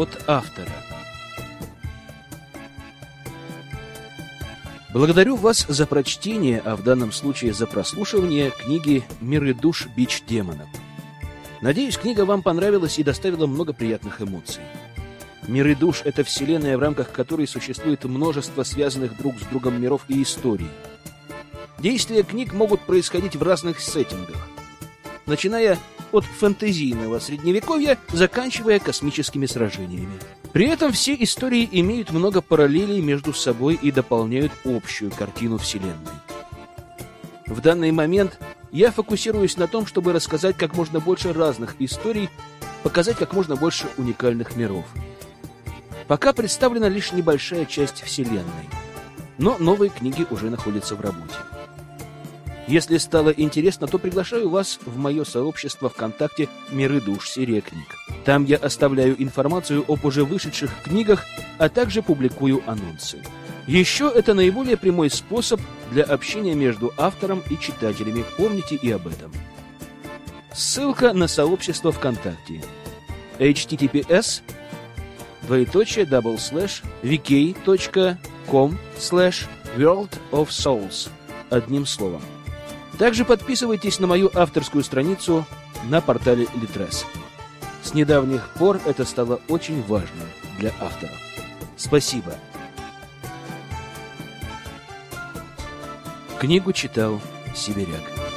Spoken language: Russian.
от автора. Благодарю вас за прочтение, а в данном случае за прослушивание книги «Миры душ. Бич демонов». Надеюсь, книга вам понравилась и доставила много приятных эмоций. Миры душ — это вселенная, в рамках которой существует множество связанных друг с другом миров и историй. Действия книг могут происходить в разных сеттингах, начиная от фэнтезийного средневековья, заканчивая космическими сражениями. При этом все истории имеют много параллелей между собой и дополняют общую картину Вселенной. В данный момент я фокусируюсь на том, чтобы рассказать как можно больше разных историй, показать как можно больше уникальных миров. Пока представлена лишь небольшая часть Вселенной, но новые книги уже находятся в работе. Если стало интересно, то приглашаю вас в мое сообщество ВКонтакте «Миры душ. Серия книг». Там я оставляю информацию об уже вышедших книгах, а также публикую анонсы. Еще это наиболее прямой способ для общения между автором и читателями. Помните и об этом. Ссылка на сообщество ВКонтакте. https двоеточие double slash vk.com slash world of souls одним словом. Также подписывайтесь на мою авторскую страницу на портале Litres. С недавних пор это стало очень важным для авторов. Спасибо. Книгу читал Сибиряк.